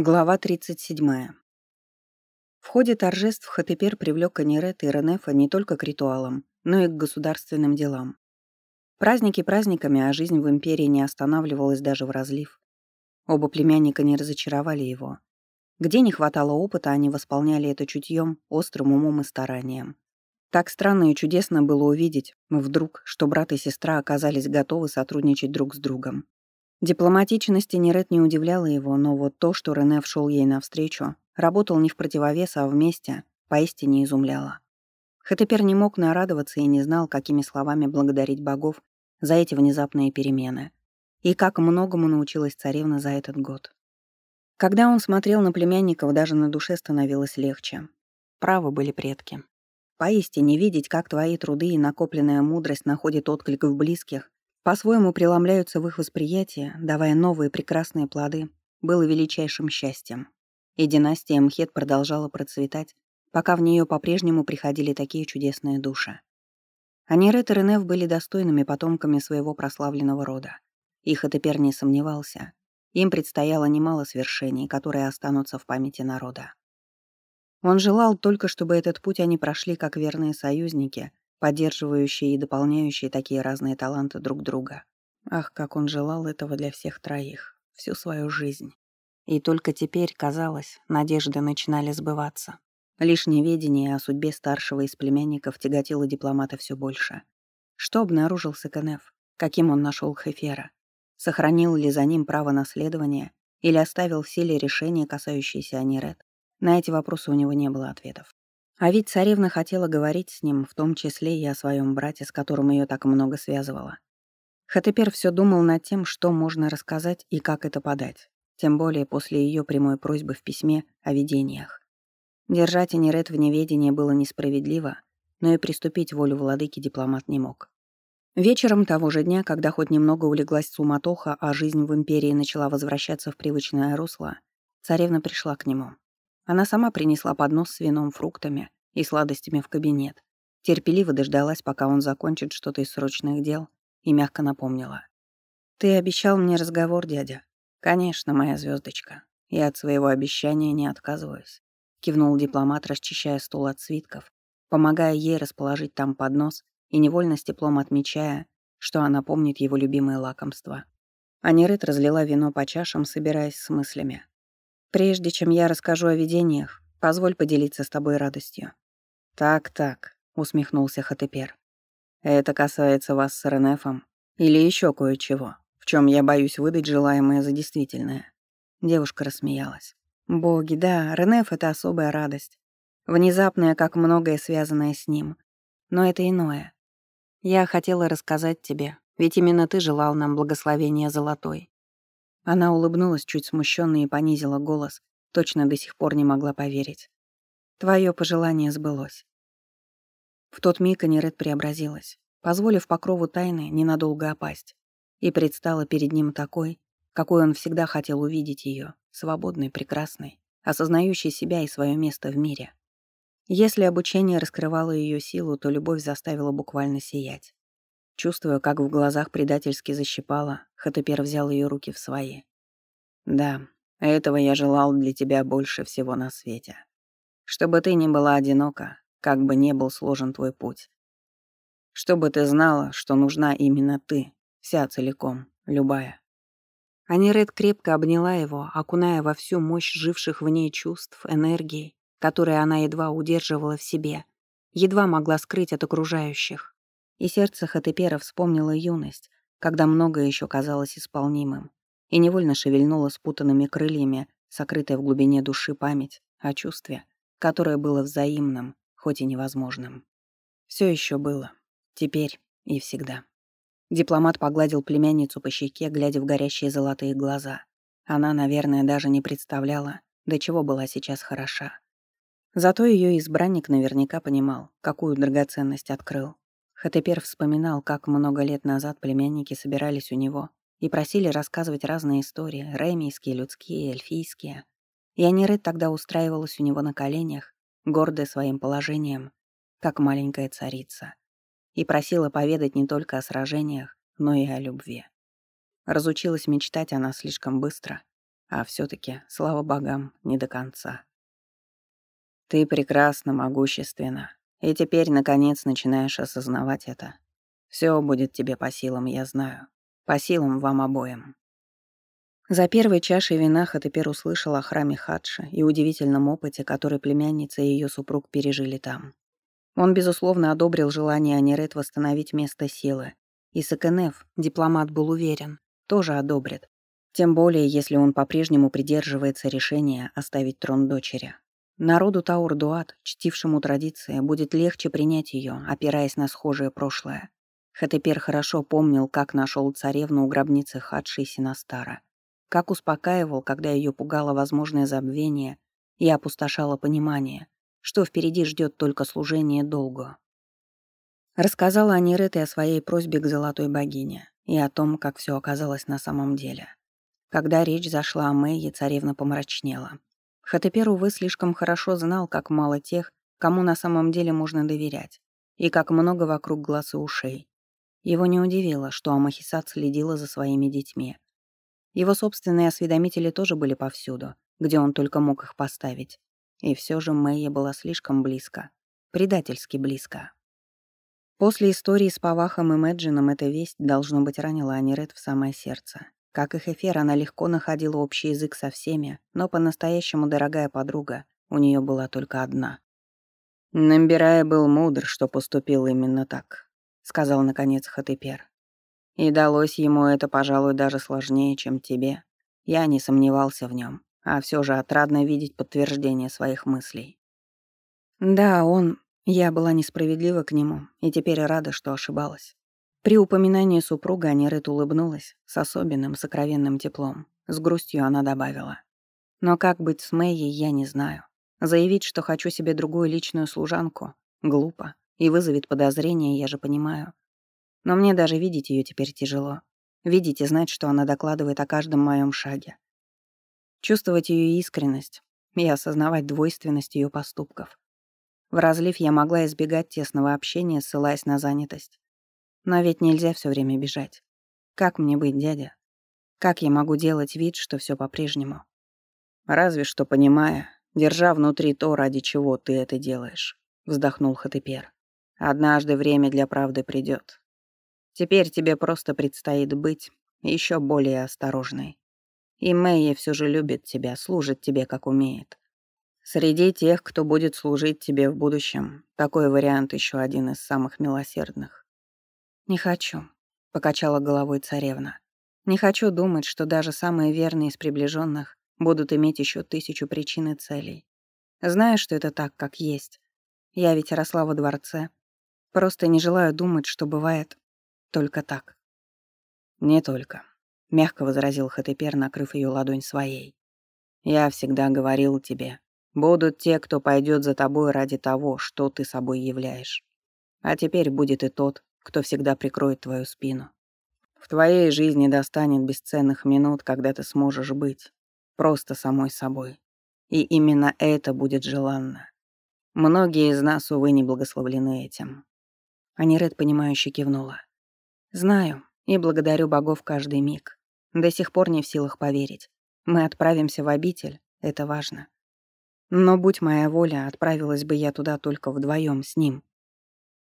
Глава 37. В ходе торжеств Хатепер привлек Канерет и Ренефа не только к ритуалам, но и к государственным делам. Праздники праздниками, а жизнь в империи не останавливалась даже в разлив. Оба племянника не разочаровали его. Где не хватало опыта, они восполняли это чутьем, острым умом и старанием. Так странно и чудесно было увидеть, вдруг, что брат и сестра оказались готовы сотрудничать друг с другом. Дипломатичности Нерет не удивляла его, но вот то, что Рене вшел ей навстречу, работал не в противовес, а вместе, поистине изумляло. Хатепер не мог нарадоваться и не знал, какими словами благодарить богов за эти внезапные перемены. И как многому научилась царевна за этот год. Когда он смотрел на племянников, даже на душе становилось легче. Правы были предки. Поистине видеть, как твои труды и накопленная мудрость находят отклик в близких, по-своему преломляются в их восприятие, давая новые прекрасные плоды, было величайшим счастьем. И династия Мхет продолжала процветать, пока в нее по-прежнему приходили такие чудесные души. Анирет и Ренев были достойными потомками своего прославленного рода. Их Этепер не сомневался. Им предстояло немало свершений, которые останутся в памяти народа. Он желал только, чтобы этот путь они прошли как верные союзники, поддерживающие и дополняющие такие разные таланты друг друга. Ах, как он желал этого для всех троих, всю свою жизнь. И только теперь, казалось, надежды начинали сбываться. Лишь неведение о судьбе старшего из племянников тяготило дипломата все больше. Что обнаружил Саканев? Каким он нашел Хефера? Сохранил ли за ним право наследования или оставил в силе решения, касающиеся Анирет? На эти вопросы у него не было ответов. А ведь царевна хотела говорить с ним, в том числе и о своем брате, с которым ее так много связывало. Хатепер все думал над тем, что можно рассказать и как это подать, тем более после ее прямой просьбы в письме о видениях. Держать Анирет в неведении было несправедливо, но и приступить волю владыки дипломат не мог. Вечером того же дня, когда хоть немного улеглась суматоха, а жизнь в империи начала возвращаться в привычное русло, царевна пришла к нему. Она сама принесла поднос с вином, фруктами и сладостями в кабинет. Терпеливо дождалась, пока он закончит что-то из срочных дел, и мягко напомнила. «Ты обещал мне разговор, дядя?» «Конечно, моя звездочка. Я от своего обещания не отказываюсь», — кивнул дипломат, расчищая стол от свитков, помогая ей расположить там поднос и невольно с теплом отмечая, что она помнит его любимые лакомства. Анирет разлила вино по чашам, собираясь с мыслями. Прежде чем я расскажу о видениях, позволь поделиться с тобой радостью. Так-так, усмехнулся Хатепер. Это касается вас с Ренефом или еще кое-чего, в чем я боюсь выдать желаемое за действительное. Девушка рассмеялась. Боги, да, Ренеф — это особая радость. Внезапная, как многое связанное с ним. Но это иное. Я хотела рассказать тебе, ведь именно ты желал нам благословения золотой. Она улыбнулась чуть смущенно и понизила голос, точно до сих пор не могла поверить. Твое пожелание сбылось. В тот миг Аниред преобразилась, позволив покрову тайны ненадолго опасть, и предстала перед ним такой, какой он всегда хотел увидеть ее, свободной, прекрасной, осознающей себя и свое место в мире. Если обучение раскрывало ее силу, то любовь заставила буквально сиять. Чувствуя, как в глазах предательски защипала, Хатепер взял ее руки в свои. «Да, этого я желал для тебя больше всего на свете. Чтобы ты не была одинока, как бы не был сложен твой путь. Чтобы ты знала, что нужна именно ты, вся целиком, любая». Аниред крепко обняла его, окуная во всю мощь живших в ней чувств, энергии, которые она едва удерживала в себе, едва могла скрыть от окружающих. И сердце Хатепера вспомнило юность, когда многое еще казалось исполнимым, и невольно шевельнуло спутанными крыльями, сокрытая в глубине души память о чувстве, которое было взаимным, хоть и невозможным. Все еще было. Теперь и всегда. Дипломат погладил племянницу по щеке, глядя в горящие золотые глаза. Она, наверное, даже не представляла, до чего была сейчас хороша. Зато ее избранник наверняка понимал, какую драгоценность открыл. Хатепер вспоминал, как много лет назад племянники собирались у него и просили рассказывать разные истории, ремийские, людские, эльфийские. Анирет тогда устраивалась у него на коленях, гордая своим положением, как маленькая царица, и просила поведать не только о сражениях, но и о любви. Разучилась мечтать она слишком быстро, А все таки слава богам, не до конца. Ты прекрасна, могущественна, и теперь, наконец, начинаешь осознавать это. Все будет тебе по силам, я знаю. По силам вам обоим. За первой чашей вина Хатепер услышал о храме Хадши и удивительном опыте, который племянница и ее супруг пережили там. Он, безусловно, одобрил желание Анирет восстановить место силы. И Сакенеф, дипломат был уверен, тоже одобрит. Тем более, если он по-прежнему придерживается решения оставить трон дочери. Народу Таур-Дуат, чтившему традиции, будет легче принять ее, опираясь на схожее прошлое. Хатепер хорошо помнил, как нашел царевну у гробницы Хадши Синастара как успокаивал, когда ее пугало возможное забвение и опустошало понимание, что впереди ждет только служение долгу. Рассказала Анирете о своей просьбе к золотой богине и о том, как все оказалось на самом деле. Когда речь зашла о Мэйе, царевна помрачнела. Хатепер, увы, слишком хорошо знал, как мало тех, кому на самом деле можно доверять, и как много вокруг глаз и ушей. Его не удивило, что Амахисат следила за своими детьми, его собственные осведомители тоже были повсюду, где он только мог их поставить. И все же Мэйя была слишком близко. Предательски близко. После истории с Павахом и Мэджином эта весть, должно быть, ранила Аниред в самое сердце. Как и Хефер, она легко находила общий язык со всеми, но по-настоящему дорогая подруга у нее была только одна. «Намбирая был мудр, что поступил именно так», — сказал, наконец, Хатепер. И далось ему это, пожалуй, даже сложнее, чем тебе. Я не сомневался в нем, а все же отрадно видеть подтверждение своих мыслей. Да, он... Я была несправедлива к нему, и теперь рада, что ошибалась. При упоминании супруга Анирет улыбнулась с особенным сокровенным теплом. С грустью она добавила. Но как быть с Мэйей, я не знаю. Заявить, что хочу себе другую личную служанку, глупо и вызовет подозрение, я же понимаю. Но мне даже видеть ее теперь тяжело. Видеть и знать, что она докладывает о каждом моем шаге. Чувствовать ее искренность и осознавать двойственность ее поступков. В разлив я могла избегать тесного общения, ссылаясь на занятость. Но ведь нельзя все время бежать. Как мне быть, дядя? Как я могу делать вид, что все по-прежнему? Разве что понимая, держа внутри то, ради чего ты это делаешь, вздохнул Хатепер. Однажды время для правды придет, Теперь тебе просто предстоит быть еще более осторожной. И Мэйя все же любит тебя, служит тебе, как умеет. Среди тех, кто будет служить тебе в будущем, такой вариант еще один из самых милосердных. «Не хочу», — покачала головой царевна. «Не хочу думать, что даже самые верные из приближенных будут иметь еще тысячу причин и целей. Знаю, что это так, как есть. Я ведь росла во дворце. Просто не желаю думать, что бывает только так. Не только, мягко возразил Хатепер, накрыв ее ладонь своей. Я всегда говорил тебе, будут те, кто пойдет за тобой ради того, что ты собой являешь. А теперь будет и тот, кто всегда прикроет твою спину. В твоей жизни достанет бесценных минут, когда ты сможешь быть просто самой собой. И именно это будет желанно. Многие из нас, увы, не благословлены этим. Аниред, понимающе кивнула. Знаю и благодарю богов каждый миг. До сих пор не в силах поверить. Мы отправимся в обитель, это важно. Но будь моя воля, отправилась бы я туда только вдвоем с ним.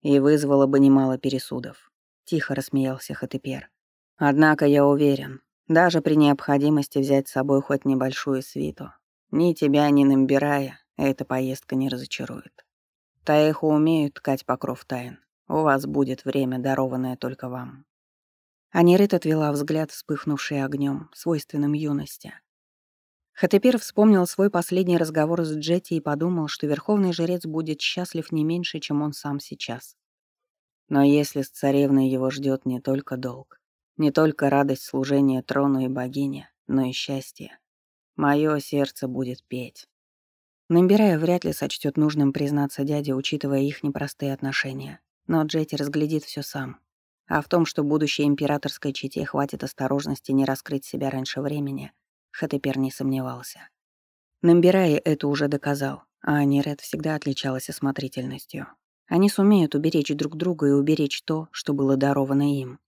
И вызвала бы немало пересудов. Тихо рассмеялся Хатепер. Однако я уверен, даже при необходимости взять с собой хоть небольшую свиту, ни тебя, ни Намбирая эта поездка не разочарует. Таэху умеют ткать покров тайн. У вас будет время, дарованное только вам». Анирит отвела взгляд, вспыхнувший огнем, свойственным юности. Хатепер вспомнил свой последний разговор с Джетти и подумал, что верховный жрец будет счастлив не меньше, чем он сам сейчас. Но если с царевной его ждет не только долг, не только радость служения трону и богине, но и счастье, мое сердце будет петь. Намбирая вряд ли сочтет нужным признаться дяде, учитывая их непростые отношения. Но Джетти разглядит все сам. А в том, что будущей императорской чете хватит осторожности не раскрыть себя раньше времени, Хатепер не сомневался. Намбирая это уже доказал, а Аниред всегда отличалась осмотрительностью. Они сумеют уберечь друг друга и уберечь то, что было даровано им.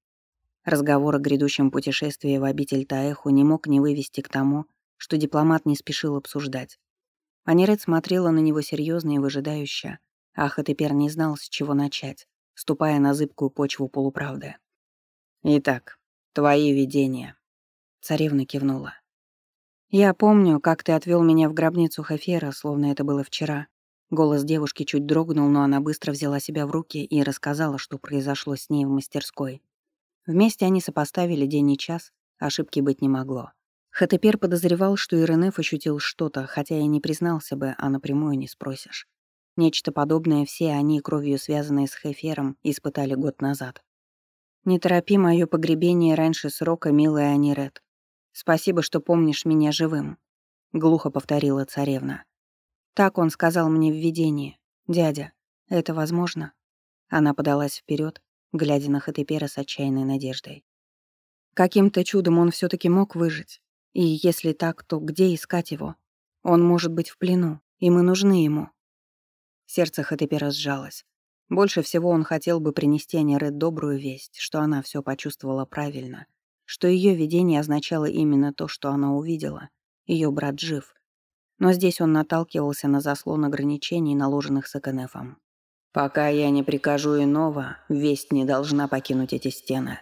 Разговор о грядущем путешествии в обитель Таэху не мог не вывести к тому, что дипломат не спешил обсуждать. Аниред смотрела на него серьезно и выжидающе, а Хатепер не знал, с чего начать, ступая на зыбкую почву полуправды. «Итак, твои видения», — царевна кивнула. «Я помню, как ты отвел меня в гробницу Хафера, словно это было вчера. Голос девушки чуть дрогнул, но она быстро взяла себя в руки и рассказала, что произошло с ней в мастерской. Вместе они сопоставили день и час, ошибки быть не могло. Хатепер подозревал, что Иренеф ощутил что-то, хотя и не признался бы, а напрямую не спросишь. Нечто подобное все они, кровью связанные с Хефером, испытали год назад. «Не торопи мое погребение раньше срока, милая Анирет. Спасибо, что помнишь меня живым», — глухо повторила царевна. Так он сказал мне в видении. «Дядя, это возможно?» Она подалась вперед, глядя на Хатепера с отчаянной надеждой. Каким-то чудом он все таки мог выжить. И если так, то где искать его? Он может быть в плену, и мы нужны ему. Сердце Хатепера сжалось. Больше всего он хотел бы принести Аниред добрую весть, что она все почувствовала правильно, что ее видение означало именно то, что она увидела. Ее брат жив, но здесь он наталкивался на заслон ограничений, наложенных Саканефом. «Пока я не прикажу иного, весть не должна покинуть эти стены».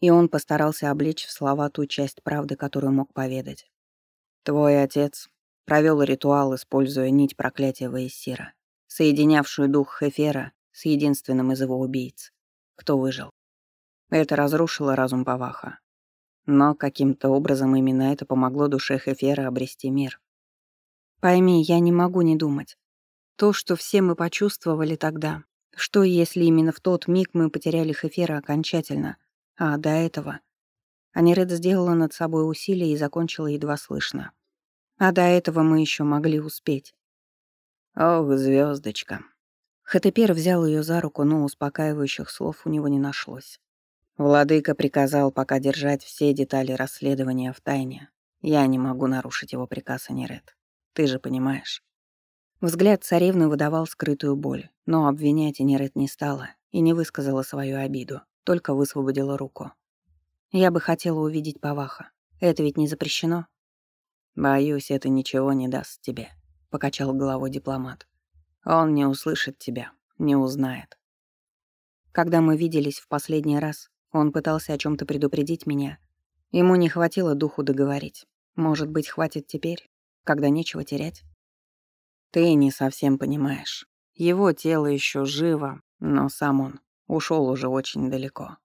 И он постарался облечь в слова ту часть правды, которую мог поведать. «Твой отец провел ритуал, используя нить проклятия Ваесира, соединявшую дух Хефера с единственным из его убийц, кто выжил. Это разрушило разум Паваха. Но каким-то образом именно это помогло душе Хефера обрести мир. Пойми, я не могу не думать. То, что все мы почувствовали тогда. Что, если именно в тот миг мы потеряли Хефера окончательно? А до этого... Аниред сделала над собой усилие и закончила едва слышно. А до этого мы еще могли успеть. Ох, звездочка. Хатепер взял ее за руку, но успокаивающих слов у него не нашлось. Владыка приказал пока держать все детали расследования в тайне. Я не могу нарушить его приказ, Аниред. Ты же понимаешь. Взгляд царевны выдавал скрытую боль, но обвинять Энерет не стала и не высказала свою обиду, только высвободила руку. «Я бы хотела увидеть Паваха. Это ведь не запрещено?» «Боюсь, это ничего не даст тебе», — покачал головой дипломат. «Он не услышит тебя, не узнает». Когда мы виделись в последний раз, он пытался о чем то предупредить меня. Ему не хватило духу договорить. Может быть, хватит теперь? когда нечего терять. Ты не совсем понимаешь. Его тело еще живо, но сам он ушел уже очень далеко.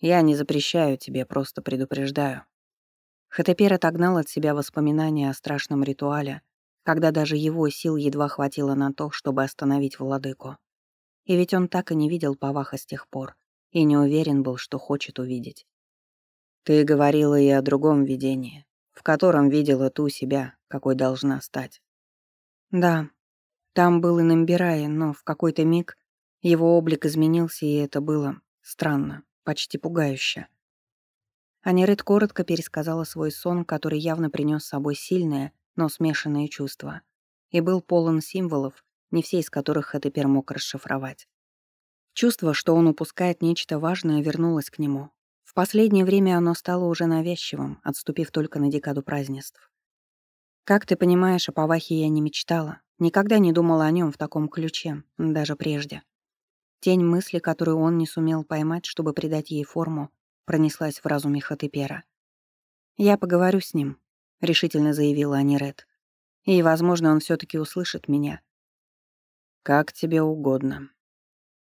Я не запрещаю тебе, просто предупреждаю. Хатепер отогнал от себя воспоминания о страшном ритуале, когда даже его сил едва хватило на то, чтобы остановить владыку. И ведь он так и не видел Паваха с тех пор, и не уверен был, что хочет увидеть. Ты говорила и о другом видении, в котором видела ту себя, какой должна стать. Да, там был и Намбирай, но в какой-то миг его облик изменился, и это было странно, почти пугающе. Аниред коротко пересказала свой сон, который явно принес с собой сильное, но смешанные чувства, и был полон символов, не все из которых Хатепер мог расшифровать. Чувство, что он упускает нечто важное, вернулось к нему, в последнее время оно стало уже навязчивым, отступив только на декаду празднеств. Как ты понимаешь, о Павахе я не мечтала, никогда не думала о нем в таком ключе, даже прежде. Тень мысли, которую он не сумел поймать, чтобы придать ей форму, пронеслась в разуме Хатепера. «Я поговорю с ним», — решительно заявила Аниред. «И, возможно, он все таки услышит меня». «Как тебе угодно».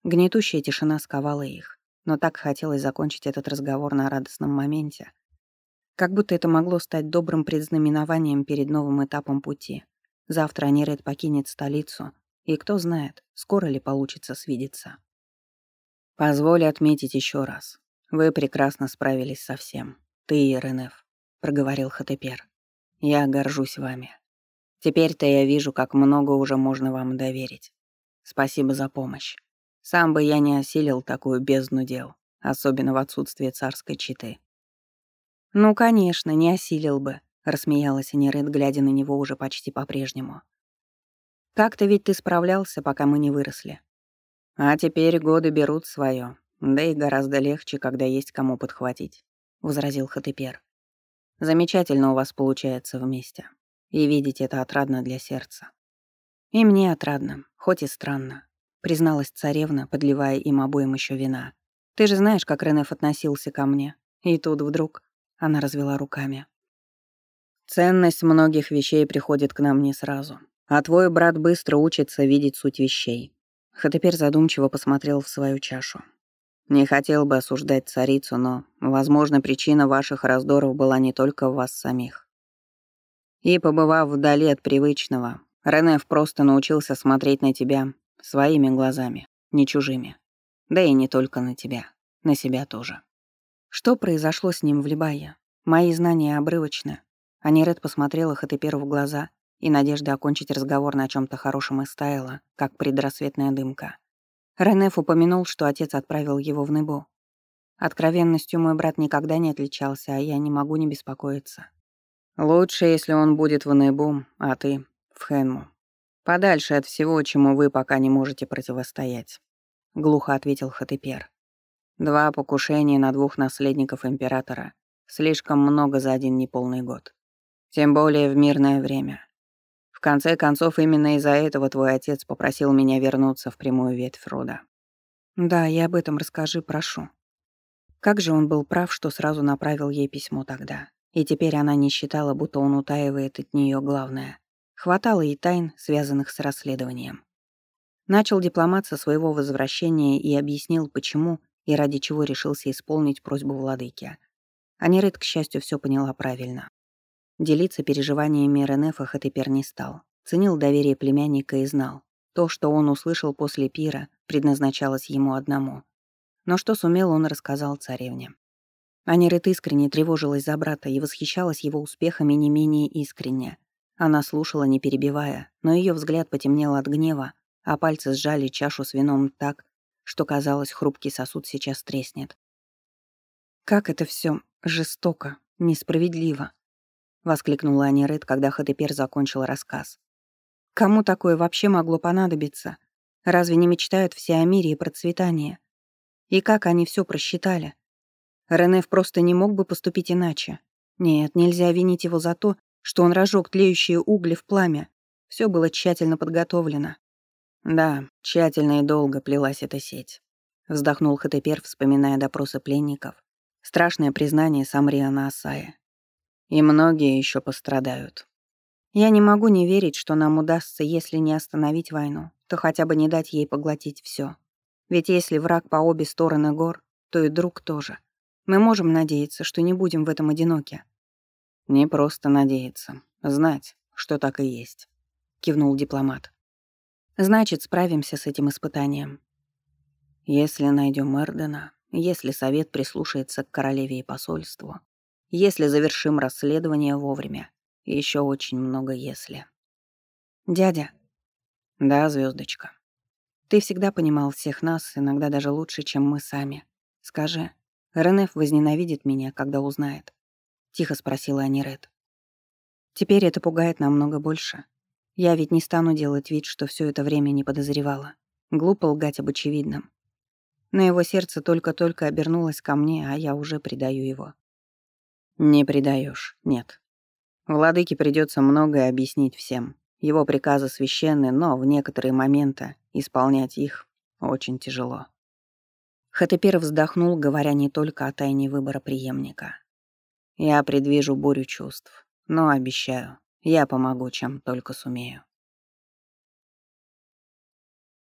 Гнетущая тишина сковала их но так хотелось закончить этот разговор на радостном моменте. Как будто это могло стать добрым предзнаменованием перед новым этапом пути. Завтра Аниред покинет столицу, и кто знает, скоро ли получится свидеться. «Позволь отметить еще раз. Вы прекрасно справились со всем. Ты и РНФ», — проговорил Хатепер. «Я горжусь вами. Теперь-то я вижу, как много уже можно вам доверить. Спасибо за помощь. Сам бы я не осилил такую бездну дел, особенно в отсутствие царской читы. «Ну, конечно, не осилил бы», — рассмеялась Нерет, глядя на него уже почти по-прежнему. «Как-то ведь ты справлялся, пока мы не выросли. А теперь годы берут свое, да и гораздо легче, когда есть кому подхватить», — возразил Хатепер. Замечательно у вас получается вместе. И видеть это отрадно для сердца. И мне отрадно, хоть и странно, призналась царевна, подливая им обоим еще вина. Ты же знаешь, как Ренеф относился ко мне. И тут вдруг она развела руками. Ценность многих вещей приходит к нам не сразу. А твой брат быстро учится видеть суть вещей. Хатепер задумчиво посмотрел в свою чашу. Не хотел бы осуждать царицу, но, возможно, причина ваших раздоров была не только в вас самих. И, побывав вдали от привычного, Ренеф просто научился смотреть на тебя своими глазами, не чужими. Да и не только на тебя, на себя тоже. Что произошло с ним в Либае? Мои знания обрывочны. Аниред посмотрела Хатеперу в глаза, и надежда окончить разговор на чем то хорошем истаяла, как предрассветная дымка. Ренеф упомянул, что отец отправил его в Небо. Откровенностью мой брат никогда не отличался, а я не могу не беспокоиться. Лучше, если он будет в Небу, а ты — в Хенму. Подальше от всего, чему вы пока не можете противостоять. Глухо ответил Хатепер. Два покушения на двух наследников императора. Слишком много за один неполный год. Тем более в мирное время. В конце концов, именно из-за этого твой отец попросил меня вернуться в прямую ветвь рода. Да, и об этом расскажи, прошу. Как же он был прав, что сразу направил ей письмо тогда. И теперь она не считала, будто он утаивает от нее главное. Хватало и тайн, связанных с расследованием. Начал дипломат со своего возвращения и объяснил, почему и ради чего решился исполнить просьбу владыки. Аниред, к счастью, все поняла правильно. Делиться переживаниями Ренефа Хатепер не стал. Ценил доверие племянника и знал. То, что он услышал после пира, предназначалось ему одному. Но что сумел, он рассказал царевне. Анирет искренне тревожилась за брата и восхищалась его успехами не менее искренне. Она слушала, не перебивая, но ее взгляд потемнел от гнева, а пальцы сжали чашу с вином так, что казалось, хрупкий сосуд сейчас треснет. Как это все жестоко, несправедливо. — воскликнула Аниред, когда Хатепер закончил рассказ. «Кому такое вообще могло понадобиться? Разве не мечтают все о мире и процветании? И как они все просчитали? Ренеф просто не мог бы поступить иначе. Нет, нельзя винить его за то, что он разжег тлеющие угли в пламя. Все было тщательно подготовлено. Да, тщательно и долго плелась эта сеть. Вздохнул Хатепер, вспоминая допросы пленников. Страшное признание Самриана Асая. И многие еще пострадают. Я не могу не верить, что нам удастся, если не остановить войну, то хотя бы не дать ей поглотить все. Ведь если враг по обе стороны гор, то и друг тоже. Мы можем надеяться, что не будем в этом одиноки. Не просто надеяться, знать, что так и есть, кивнул дипломат. Значит, справимся с этим испытанием. Если найдем Эрдена, если совет прислушается к королеве и посольству, если завершим расследование вовремя. Еще очень много «если». «Дядя». «Да, звездочка. Ты всегда понимал всех нас, иногда даже лучше, чем мы сами. Скажи, Ренеф возненавидит меня, когда узнает?» — тихо спросила Аниред. «Теперь это пугает намного больше. Я ведь не стану делать вид, что все это время не подозревала. Глупо лгать об очевидном. Но его сердце только-только обернулось ко мне, а я уже предаю его. Не предаешь, нет. Владыке придется многое объяснить всем. Его приказы священны, но в некоторые моменты исполнять их очень тяжело. Хатепер вздохнул, говоря не только о тайне выбора преемника. Я предвижу бурю чувств, но обещаю, я помогу, чем только сумею.